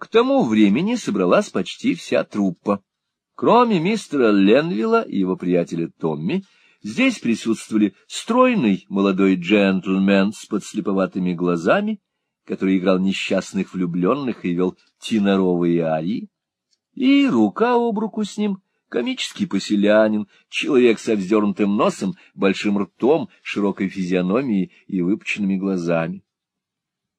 К тому времени собралась почти вся труппа. Кроме мистера Ленвилла и его приятеля Томми, здесь присутствовали стройный молодой джентльмен с подслеповатыми глазами, который играл несчастных влюбленных и вел теноровые арии, и рука об руку с ним — комический поселянин, человек со вздернутым носом, большим ртом, широкой физиономией и выпученными глазами.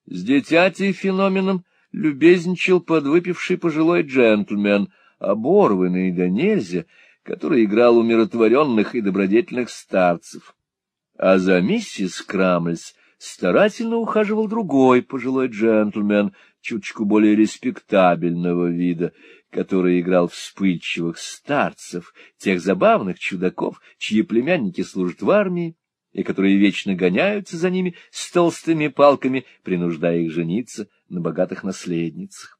С дитяти феноменом любезничал подвыпивший пожилой джентльмен, оборванный да нельзя, который играл умиротворенных и добродетельных старцев. А за миссис Крамльс старательно ухаживал другой пожилой джентльмен, чуточку более респектабельного вида, который играл вспыльчивых старцев, тех забавных чудаков, чьи племянники служат в армии, и которые вечно гоняются за ними с толстыми палками, принуждая их жениться на богатых наследницах.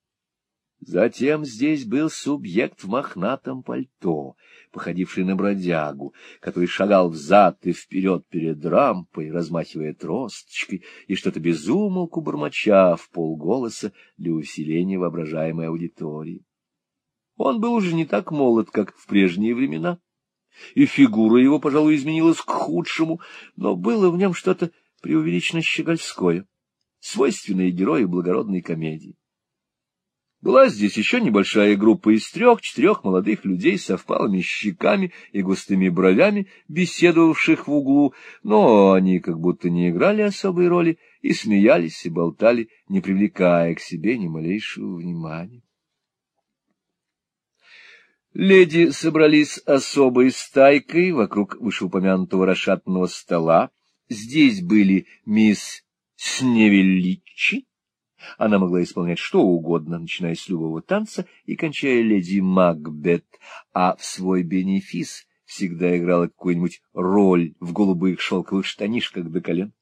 Затем здесь был субъект в мохнатом пальто, походивший на бродягу, который шагал взад и вперед перед рампой, размахивая тросточкой и что-то безумолку бормоча в полголоса для усиления воображаемой аудитории. Он был уже не так молод, как в прежние времена, и фигура его, пожалуй, изменилась к худшему, но было в нем что-то преувеличенно щегольское, свойственное герою благородной комедии. Была здесь еще небольшая группа из трех-четырех молодых людей со впалыми щеками и густыми бровями, беседовавших в углу, но они как будто не играли особой роли и смеялись и болтали, не привлекая к себе ни малейшего внимания. Леди собрались особой стайкой вокруг вышеупомянутого расшатанного стола. Здесь были мисс Сневеличи. Она могла исполнять что угодно, начиная с любого танца и кончая леди Макбет, а в свой бенефис всегда играла какую-нибудь роль в голубых шелковых штанишках до колен.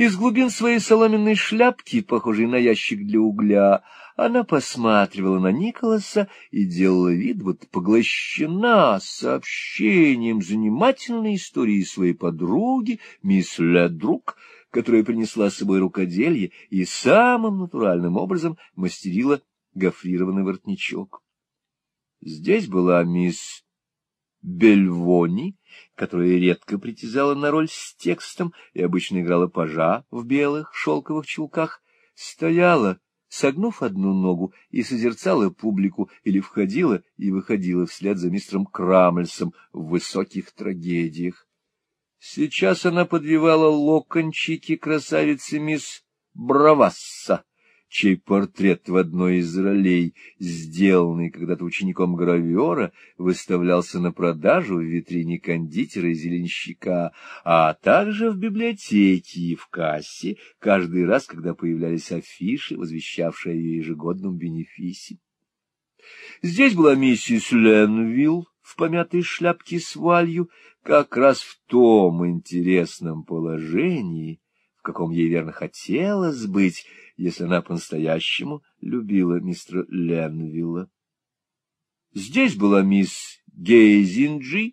Из глубин своей соломенной шляпки, похожей на ящик для угля, она посматривала на Николаса и делала вид, будто поглощена сообщением занимательной истории своей подруги, мисс Ледрук, которая принесла с собой рукоделье и самым натуральным образом мастерила гофрированный воротничок. Здесь была мисс Бельвони, которая редко притязала на роль с текстом и обычно играла пажа в белых шелковых чулках, стояла, согнув одну ногу, и созерцала публику или входила и выходила вслед за мистером Крамльсом в высоких трагедиях. Сейчас она подвивала локончики красавицы мисс Бравасса, чей портрет в одной из ролей, сделанный когда-то учеником гравера, выставлялся на продажу в витрине кондитера и зеленщика, а также в библиотеке и в кассе, каждый раз, когда появлялись афиши, возвещавшие о ее ежегодном бенефисе. Здесь была миссис Ленвилл в помятой шляпке с валью, как раз в том интересном положении, в каком ей верно хотелось быть, если она по-настоящему любила мистера Ленвилла. Здесь была мисс Гейзинджи,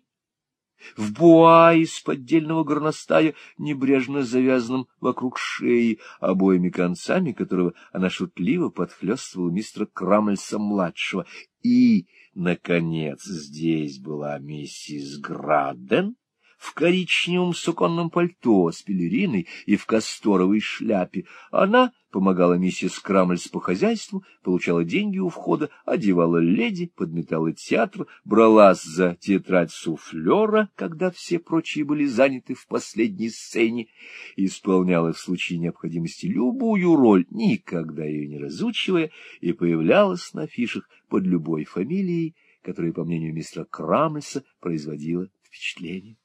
в буа из поддельного горностая, небрежно завязанном вокруг шеи, обоими концами которого она шутливо подхлёстывала мистера Крамельса-младшего. И, наконец, здесь была миссис Граден, в коричневом суконном пальто с пелериной и в касторовой шляпе. Она помогала миссис Крамльс по хозяйству, получала деньги у входа, одевала леди, подметала театр, бралась за тетрадь суфлера, когда все прочие были заняты в последней сцене, исполняла в случае необходимости любую роль, никогда ее не разучивая, и появлялась на афишах под любой фамилией, которая, по мнению мистера Крамльса, производила впечатление.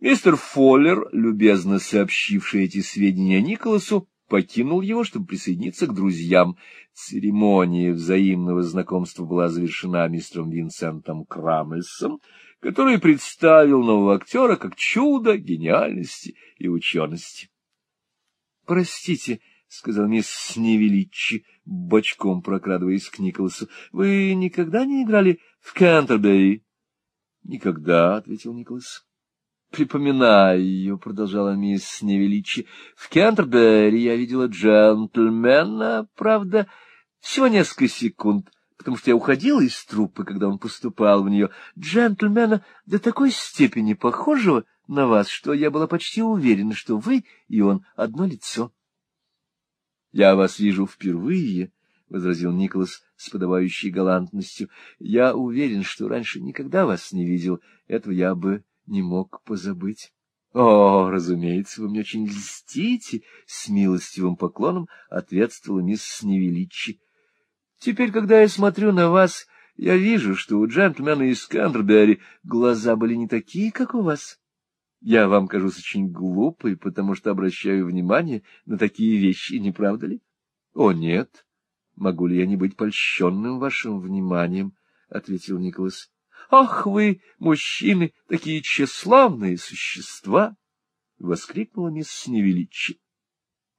Мистер Фоллер, любезно сообщивший эти сведения Николасу, покинул его, чтобы присоединиться к друзьям. Церемония взаимного знакомства была завершена мистером Винсентом Крамельсом, который представил нового актера как чудо гениальности и учености. — Простите, — сказал мисс Сневеличи, бочком прокрадываясь к Николасу, — вы никогда не играли в Кентербери? — Никогда, — ответил Николас. Припоминаю продолжала мисс Невеличи. — В Кентербери я видела джентльмена, правда, всего несколько секунд, потому что я уходила из труппы, когда он поступал в нее. Джентльмена до такой степени похожего на вас, что я была почти уверена, что вы и он одно лицо. — Я вас вижу впервые, — возразил Николас с подавающей галантностью. — Я уверен, что раньше никогда вас не видел. Этого я бы не мог позабыть. — О, разумеется, вы мне очень льстите, — с милостивым поклоном ответствовала мисс Невеличи. — Теперь, когда я смотрю на вас, я вижу, что у джентльмена из Кентербери глаза были не такие, как у вас. Я вам кажусь очень глупой, потому что обращаю внимание на такие вещи, не правда ли? — О, нет. Могу ли я не быть польщенным вашим вниманием? — ответил Николас. — Ах вы, мужчины, такие тщеславные существа! — воскликнула мисс Невеличи.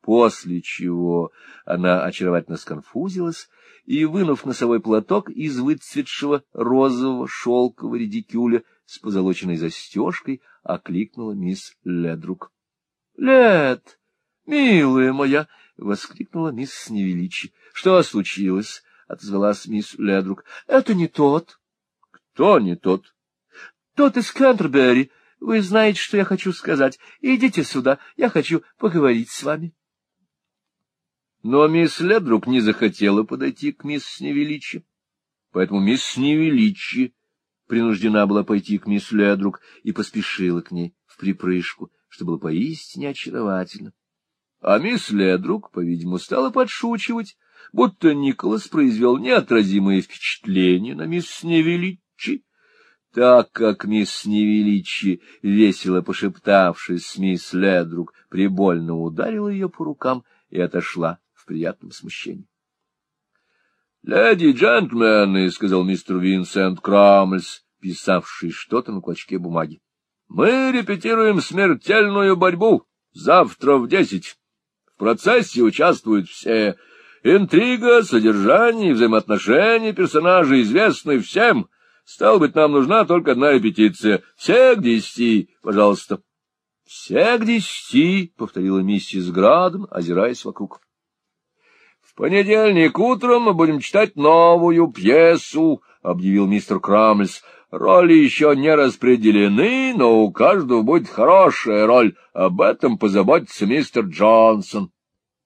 После чего она очаровательно сконфузилась и, вынув носовой платок из выцветшего розового шелкового редикюля с позолоченной застежкой, окликнула мисс Ледрук. — Лед, милая моя! — воскликнула мисс Невеличи. — Что случилось? — отозвалась мисс Ледрук. — Это не тот. — Кто не тот? — Тот из Кентербери. Вы знаете, что я хочу сказать. Идите сюда, я хочу поговорить с вами. Но мисс Ледрук не захотела подойти к мисс Невеличи, поэтому мисс Невеличи принуждена была пойти к мисс Ледрук и поспешила к ней в припрыжку, что было поистине очаровательно. А мисс Ледрук, по-видимому, стала подшучивать, будто Николас произвел неотразимое впечатление на мисс Невеличи. Так как мисс Невеличи, весело пошептавшись с мисс Ледрук, прибольно ударила ее по рукам и отошла в приятном смущении. — Леди и джентльмены, — сказал мистер Винсент Крамльс, писавший что-то на клочке бумаги, — мы репетируем смертельную борьбу завтра в десять. В процессе участвуют все. Интрига, содержание, взаимоотношения персонажей известны всем. Стало быть, нам нужна только одна репетиция. Все к десяти, пожалуйста. — Все к десяти, — повторила миссис Граден, озираясь вокруг. В понедельник утром мы будем читать новую пьесу, — объявил мистер Крамльс. Роли еще не распределены, но у каждого будет хорошая роль. Об этом позаботится мистер Джонсон.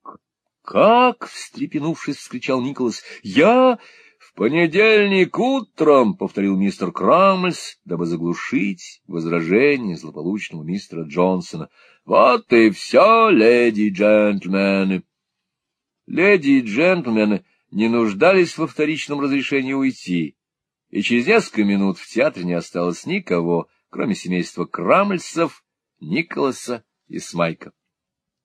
— Как? — встрепенувшись, вскричал Николас. — Я... — понедельник утром, — повторил мистер Крамльс, дабы заглушить возражение злополучного мистера Джонсона. — Вот и все, леди и джентльмены. Леди и джентльмены не нуждались во вторичном разрешении уйти, и через несколько минут в театре не осталось никого, кроме семейства Крамльсов, Николаса и Смайка.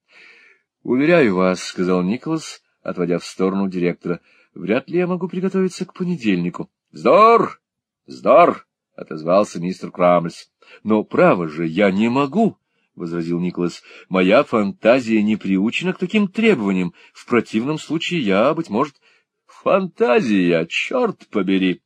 — Уверяю вас, — сказал Николас, отводя в сторону директора, — вряд ли я могу приготовиться к понедельнику. — Вздор! Вздор! — отозвался мистер Крамльс. — Но, право же, я не могу! — возразил Николас. — Моя фантазия не приучена к таким требованиям. В противном случае я, быть может... — Фантазия, черт побери!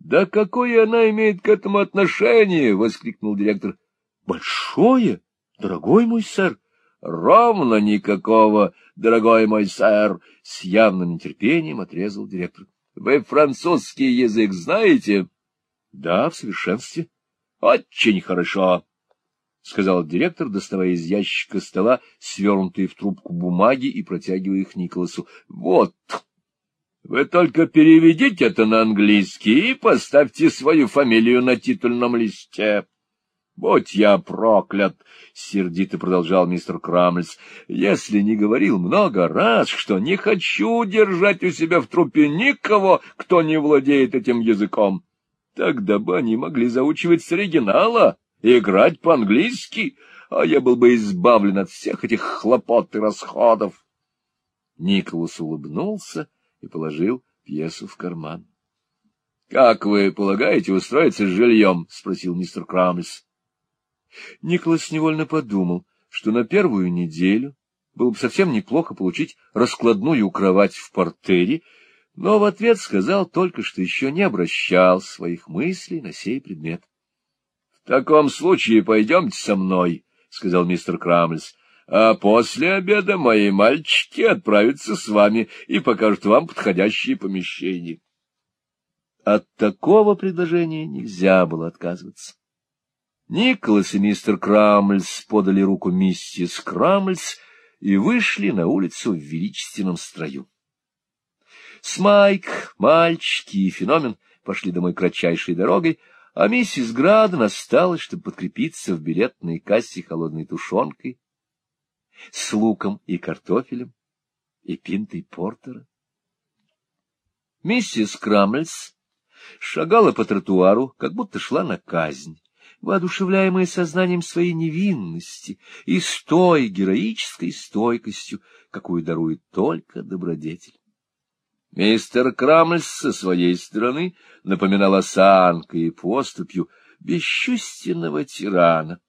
Да какое она имеет к этому отношение? — воскликнул директор. — Большое, дорогой мой сэр. — Ровно никакого, дорогой мой сэр! — с явным нетерпением отрезал директор. — Вы французский язык знаете? — Да, в совершенстве. — Очень хорошо. — сказал директор, доставая из ящика стола свернутые в трубку бумаги и протягивая их Николасу. — Вот. Вы только переведите это на английский и поставьте свою фамилию на титульном листе. — Будь я проклят! — сердито продолжал мистер Крамльс. — Если не говорил много раз, что не хочу держать у себя в трупе никого, кто не владеет этим языком, тогда бы они могли заучивать с оригинала играть по-английски, а я был бы избавлен от всех этих хлопот и расходов. Николас улыбнулся и положил пьесу в карман. — Как вы полагаете устроиться с жильем? — спросил мистер Крамльс. Николас невольно подумал, что на первую неделю было бы совсем неплохо получить раскладную кровать в портере, но в ответ сказал только, что еще не обращал своих мыслей на сей предмет таком случае пойдемте со мной, — сказал мистер Крамльс, — а после обеда мои мальчики отправятся с вами и покажут вам подходящие помещения. От такого предложения нельзя было отказываться. Николас и мистер Крамльс подали руку миссис Крамльс и вышли на улицу в величественном строю. Смайк, мальчики и феномен пошли домой кратчайшей дорогой, а миссис Граден осталась, чтобы подкрепиться в билетной кассе холодной тушенкой, с луком и картофелем и пинтой портера. Миссис Крамльс шагала по тротуару, как будто шла на казнь, воодушевляемая сознанием своей невинности и с той героической стойкостью, какую дарует только добродетель. Мистер Крамльс со своей стороны напоминал осанкой и поступью бесчувственного тирана,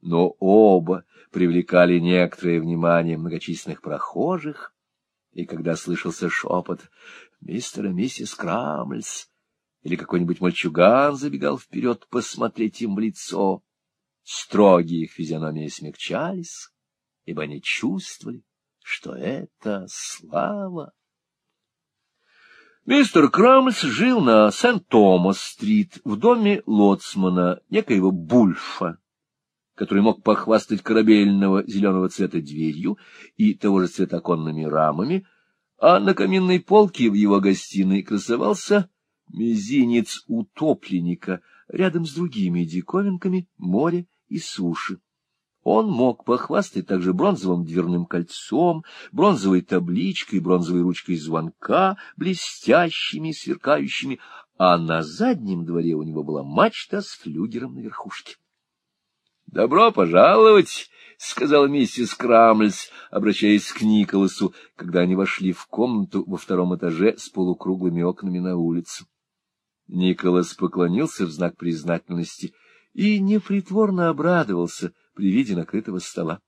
но оба привлекали некоторое внимание многочисленных прохожих, и когда слышался шепот «Мистер и миссис Крамльс», или какой-нибудь мальчуган забегал вперед посмотреть им в лицо, строгие их физиономии смягчались, ибо они чувствовали, что это слава. Мистер Крамльс жил на Сент-Томас-стрит в доме лоцмана, некоего Бульфа, который мог похвастать корабельного зеленого цвета дверью и того же цвета оконными рамами, а на каминной полке в его гостиной красовался мизинец утопленника рядом с другими диковинками моря и суши. Он мог похвастать также бронзовым дверным кольцом, бронзовой табличкой, бронзовой ручкой звонка, блестящими, сверкающими, а на заднем дворе у него была мачта с флюгером на верхушке. — Добро пожаловать! — сказала миссис Крамльс, обращаясь к Николасу, когда они вошли в комнату во втором этаже с полукруглыми окнами на улицу. Николас поклонился в знак признательности и непритворно обрадовался — при виде накрытого стола.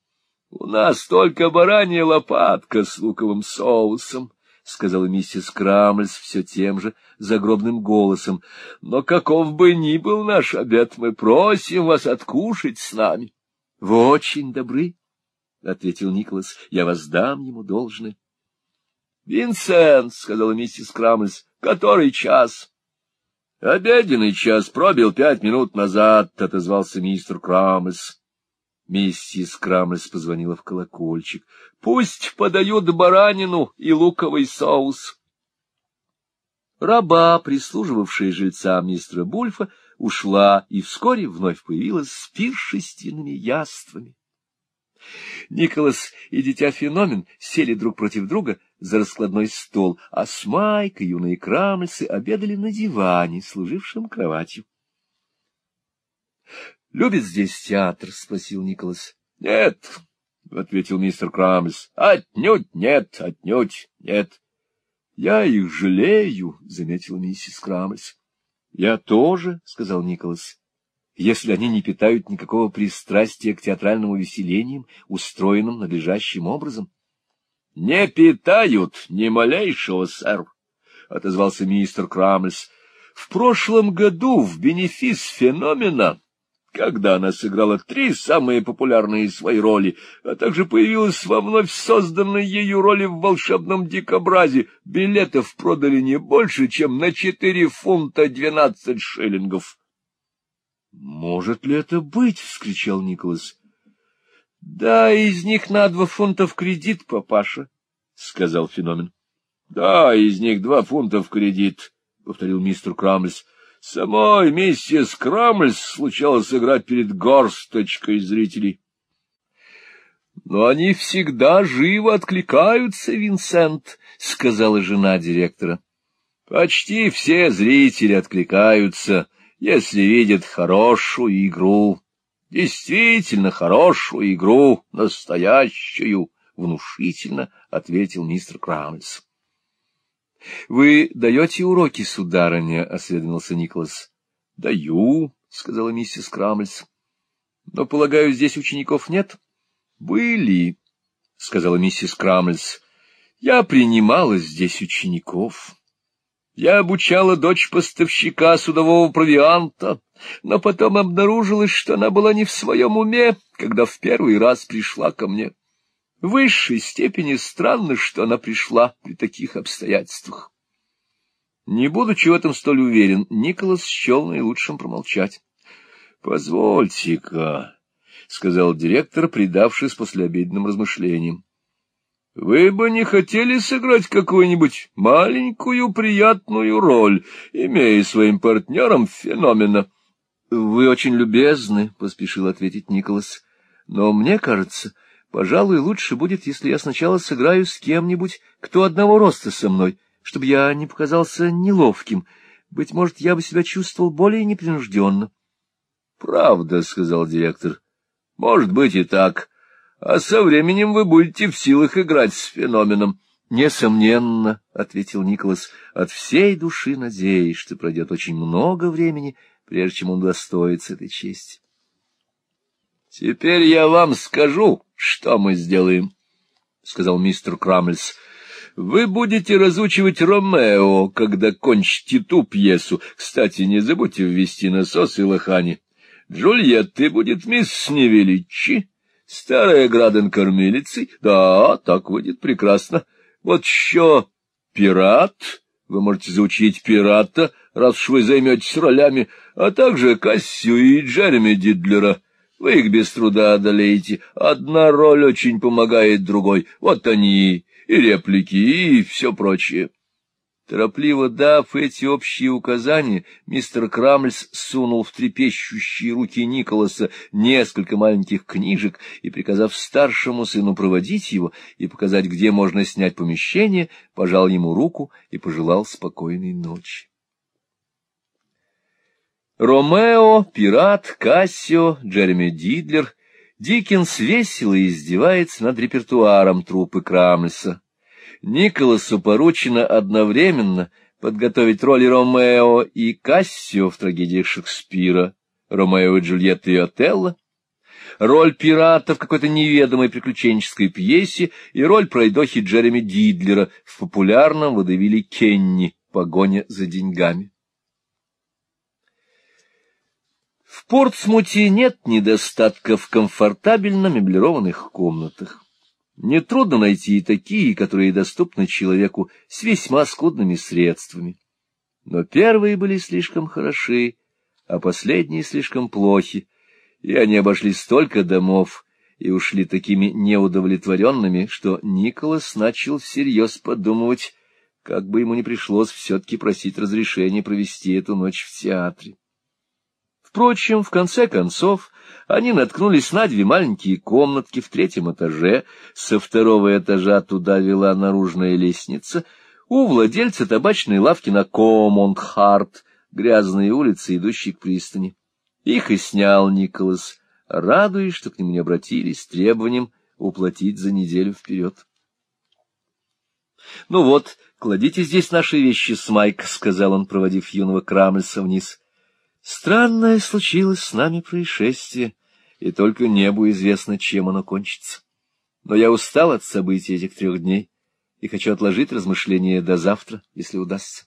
— У нас только баранья лопатка с луковым соусом, — сказала миссис Крамльс все тем же загробным голосом. — Но каков бы ни был наш обед, мы просим вас откушать с нами. — Вы очень добры, — ответил Николас, — я воздам ему должное. — Винсент, — сказала миссис Крамльс, — который час? — Обеденный час пробил пять минут назад, — отозвался мистер Крамльс. Миссис Крамльс позвонила в колокольчик. — Пусть подают баранину и луковый соус. Раба, прислуживавшая жильцам мистера Бульфа, ушла и вскоре вновь появилась с пиршественными яствами. Николас и дитя Феномен сели друг против друга за раскладной стол, а Смайк и юные крамльцы обедали на диване, служившем кроватью. — Любит здесь театр? — спросил Николас. — Нет, — ответил мистер Крамльс. — Отнюдь нет, отнюдь нет. — Я их жалею, — заметила миссис Крамльс. — Я тоже, — сказал Николас если они не питают никакого пристрастия к театральным увеселениям, устроенным надлежащим образом. — Не питают ни малейшего, сэр, — отозвался мистер Крамльс. — В прошлом году в бенефис феномена, когда она сыграла три самые популярные свои роли, а также появилась во вновь созданной ею роли в волшебном дикобразе, билетов продали не больше, чем на четыре фунта двенадцать шиллингов. Может ли это быть? — вскричал Николас. — Да, из них на два фунта в кредит, папаша, — сказал феномен. — Да, из них два фунта в кредит, — повторил мистер Крамльс. — Самой миссис Крамльс случалось играть перед горсточкой зрителей. — Но они всегда живо откликаются, Винсент, — сказала жена директора. — Почти все зрители откликаются, если видит хорошую игру, действительно хорошую игру, настоящую, — внушительно ответил мистер Крамльс. — Вы даете уроки, сударыня? — осведомился Николас. — Даю, — сказала миссис Крамльс. — Но, полагаю, здесь учеников нет? — Были, — сказала миссис Крамльс. — Я принимала здесь учеников. Я обучала дочь поставщика судового провианта, но потом обнаружилось, что она была не в своем уме, когда в первый раз пришла ко мне. В высшей степени странно, что она пришла при таких обстоятельствах. Не будучи в этом столь уверен, Николас счел наилучшим промолчать. — Позвольте-ка, — сказал директор, предавшись послеобеденным размышлениям. Вы бы не хотели сыграть какую-нибудь маленькую приятную роль, имея своим партнером феномена? — Вы очень любезны, — поспешил ответить Николас. — Но мне кажется, пожалуй, лучше будет, если я сначала сыграю с кем-нибудь, кто одного роста со мной, чтобы я не показался неловким. Быть может, я бы себя чувствовал более непринужденно. — Правда, — сказал директор. — Может быть и так. — а со временем вы будете в силах играть с феноменом. — Несомненно, — ответил Николас, — от всей души надеясь, что пройдет очень много времени, прежде чем он достоится этой чести. — Теперь я вам скажу, что мы сделаем, — сказал мистер Крамльс. — Вы будете разучивать Ромео, когда кончите ту пьесу. Кстати, не забудьте ввести насос и лохани. Джульетты будет мисс Невеличи. Старая Граден кормилицей? Да, так выйдет прекрасно. Вот еще пират. Вы можете заучить пирата, раз уж вы займетесь ролями, а также Кассию и Джереми Дидлера. Вы их без труда одолеете. Одна роль очень помогает другой. Вот они, и реплики, и все прочее. Торопливо дав эти общие указания, мистер Крамльс сунул в трепещущие руки Николаса несколько маленьких книжек и, приказав старшему сыну проводить его и показать, где можно снять помещение, пожал ему руку и пожелал спокойной ночи. Ромео, пират, Кассио, Джереми Дидлер, Диккенс весело издевается над репертуаром трупы Крамльса. Николасу поручено одновременно подготовить роли Ромео и Кассио в трагедиях Шекспира, Ромео и Джульетта и Отелло, роль пирата в какой-то неведомой приключенческой пьесе и роль пройдохи Джереми Дидлера в популярном водевиле Кенни «Погоня за деньгами». В Портсмуте нет недостатка в комфортабельно меблированных комнатах. Нетрудно найти и такие, которые доступны человеку с весьма скудными средствами. Но первые были слишком хороши, а последние слишком плохи, и они обошли столько домов и ушли такими неудовлетворенными, что Николас начал всерьез подумывать, как бы ему не пришлось все-таки просить разрешения провести эту ночь в театре. Впрочем, в конце концов, они наткнулись на две маленькие комнатки в третьем этаже, со второго этажа туда вела наружная лестница, у владельца табачной лавки на Комондхарт, грязные улицы, идущие к пристани. Их и снял Николас, радуясь, что к нему не обратились с требованием уплатить за неделю вперед. — Ну вот, кладите здесь наши вещи, Смайк, — сказал он, проводив юного Крамльса вниз. Странное случилось с нами происшествие, и только небу известно, чем оно кончится. Но я устал от событий этих трех дней и хочу отложить размышления до завтра, если удастся.